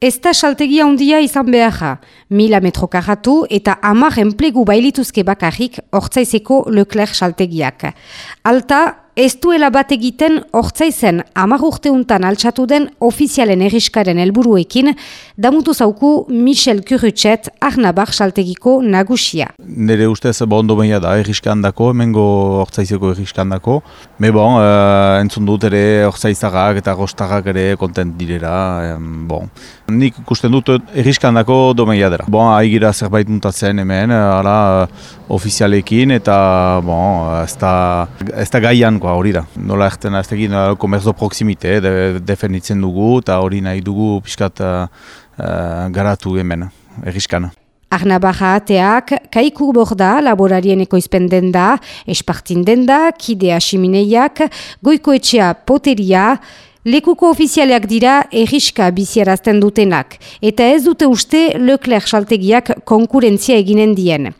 Ez da saltegia handia izan beharra, mila metro karratu eta amar enplegu bailituzke bakarrik ortsaizeko Leclerc saltegiak. Alta, Ez duela bat egiten ortsaizen amar urteuntan altxatu den ofizialen erriskaren helburuekin, damutu zauku Michel Kurutxet arnabar saltegiko nagusia. Nire ustez bondo behia da erriskan dako, emengo ortsaizeko erriskan dako. Me bon, uh, entzun dut ere ortsaizagak eta rostarrak ere kontent direra. bon. Nik ikusten dut erriskan dako domeia dira. Bon, haigira zerbait nuntatzen hemen, ala, ofizialekin eta bon, ez da gaian hori da. Nola erten ez egin komerzo proximite, de, defenditzen dugu eta hori nahi dugu pixkat uh, garatu hemen, erriskana. Arna Baja ateak, kaiku borda, laborarien ekoizpen denda, espartin denda, kidea simineiak, goikoetxea poteria, Lekuko ofizialeak dira erriska biziarazten dutenak, eta ez dute uste Leclerc saltegiak konkurentzia eginen dien.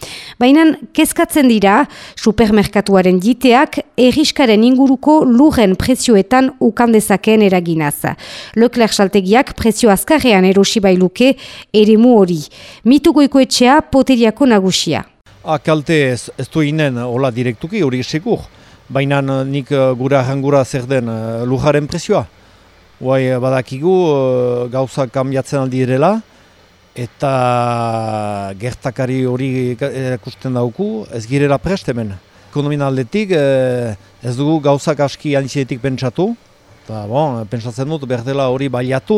Baina kezkatzen dira, supermerkatuaren jiteak erriskaren inguruko lurren prezioetan ukandezakeen eraginaz. Leclerc saltegiak prezio azkarrean erosi bailuke ere mu hori. Mitu goikoetxea poteriako nagusia. Akalte ez, ez du inen hola direktuki hori segur baina eh, nik uh, gura jangura zer den uh, lujaren presioa. Huai badakigu uh, gauza kambiatzen aldi direla, eta gertakari hori ikusten dauku ez girela prest hemen. Ekonomina aldetik ez dugu gauzak aski anizietik pentsatu, eta bon, pentsatzen dut berdela hori baliatu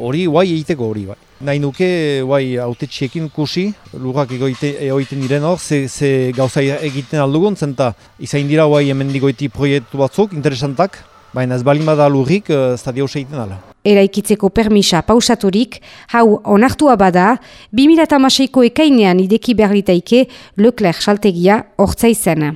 hori huai egiteko hori. Bai. Nahi nuke, guai, haute txekin kusi, lurrak egoiten diren hor, ze, ze gauza egiten aldugun, zenta izain dira guai hemen digoiti proiektu batzuk, interesantak, baina ez balin bada lurrik, eh, ez da diauz egiten dala. Eraikitzeko permisa pausaturik, hau onartua bada, 2006ko ekainean ideki behar litaike Leclerc saltegia ortsa izena.